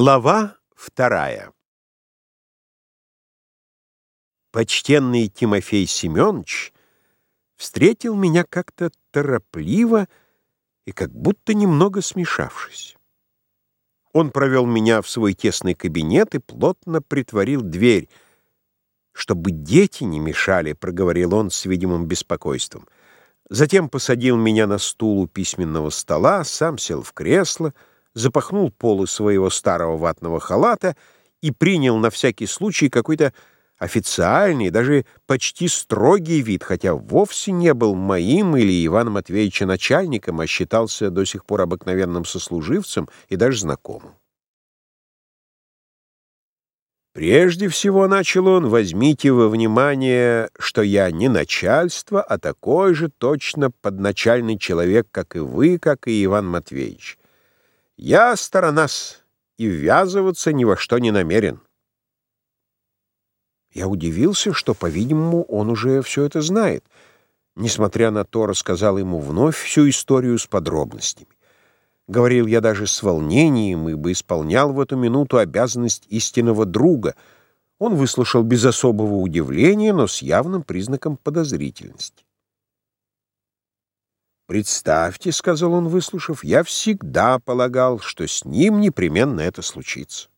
Глава вторая Почтенный Тимофей Семенович встретил меня как-то торопливо и как будто немного смешавшись. Он провел меня в свой тесный кабинет и плотно притворил дверь. «Чтобы дети не мешали», — проговорил он с видимым беспокойством. Затем посадил меня на стул у письменного стола, сам сел в кресло — запахнул полы своего старого ватного халата и принял на всякий случай какой-то официальный, даже почти строгий вид, хотя вовсе не был моим или Ивана Матвеевича начальником, а считался до сих пор обыкновенным сослуживцем и даже знакомым. Прежде всего, начал он, возьмите во внимание, что я не начальство, а такой же точно подначальный человек, как и вы, как и Иван Матвеевич. Я сторонас и ввязываться ни во что не намерен. Я удивился, что, по-видимому, он уже все это знает. Несмотря на то, рассказал ему вновь всю историю с подробностями. Говорил я даже с волнением, ибо исполнял в эту минуту обязанность истинного друга. Он выслушал без особого удивления, но с явным признаком подозрительности. «Представьте», — сказал он, выслушав, — «я всегда полагал, что с ним непременно это случится».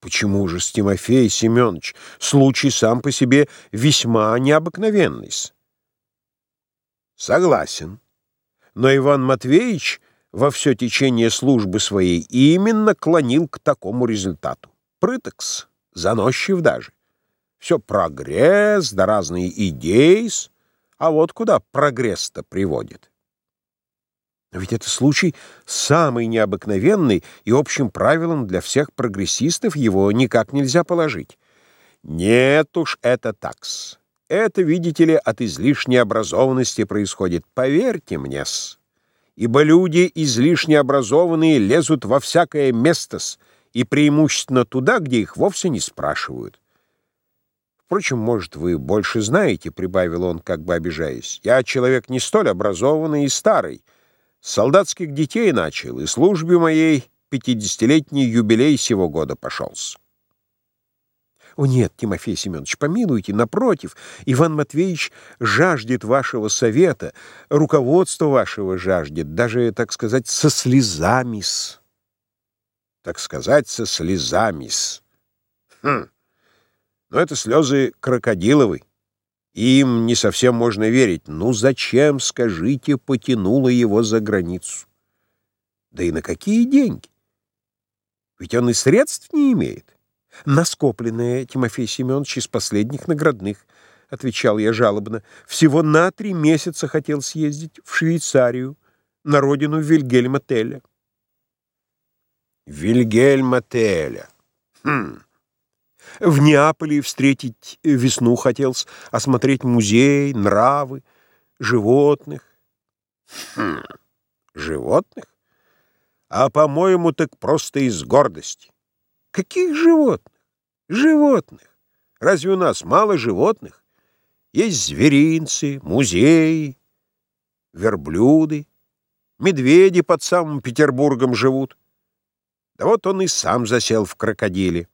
«Почему же с Тимофей Семенович? Случай сам по себе весьма необыкновенный. «Согласен. Но Иван Матвеевич во все течение службы своей именно клонил к такому результату. Прытокс, заносчив даже. Все прогресс, да разные идеи -с. А вот куда прогресс-то приводит. Ведь это случай самый необыкновенный, и общим правилом для всех прогрессистов его никак нельзя положить. Нет уж, это такс. Это, видите ли, от излишней образованности происходит. Поверьте мне-с. Ибо люди излишне образованные лезут во всякое место-с, и преимущественно туда, где их вовсе не спрашивают. Впрочем, может, вы больше знаете, — прибавил он, как бы обижаясь. Я человек не столь образованный и старый. С солдатских детей начал, и службе моей пятидесятилетний юбилей сего года пошелся. О нет, Тимофей Семенович, помилуйте, напротив, Иван Матвеевич жаждет вашего совета, руководство вашего жаждет, даже, так сказать, со слезами-с. Так сказать, со слезами-с. Хм. Но это слезы крокодиловы. Им не совсем можно верить. Ну зачем, скажите, потянуло его за границу? Да и на какие деньги? Ведь он и средств не имеет. Наскопленное, Тимофей Семенович, из последних наградных, — отвечал я жалобно. Всего на три месяца хотел съездить в Швейцарию, на родину Вильгельма Теля. Вильгельма Теля. Хм. В Неаполе встретить весну хотелось, осмотреть музей, нравы, животных. Хм, животных? А, по-моему, так просто из гордости. Каких животных? Животных. Разве у нас мало животных? Есть зверинцы, музеи, верблюды, медведи под самым Петербургом живут. Да вот он и сам засел в крокодиле.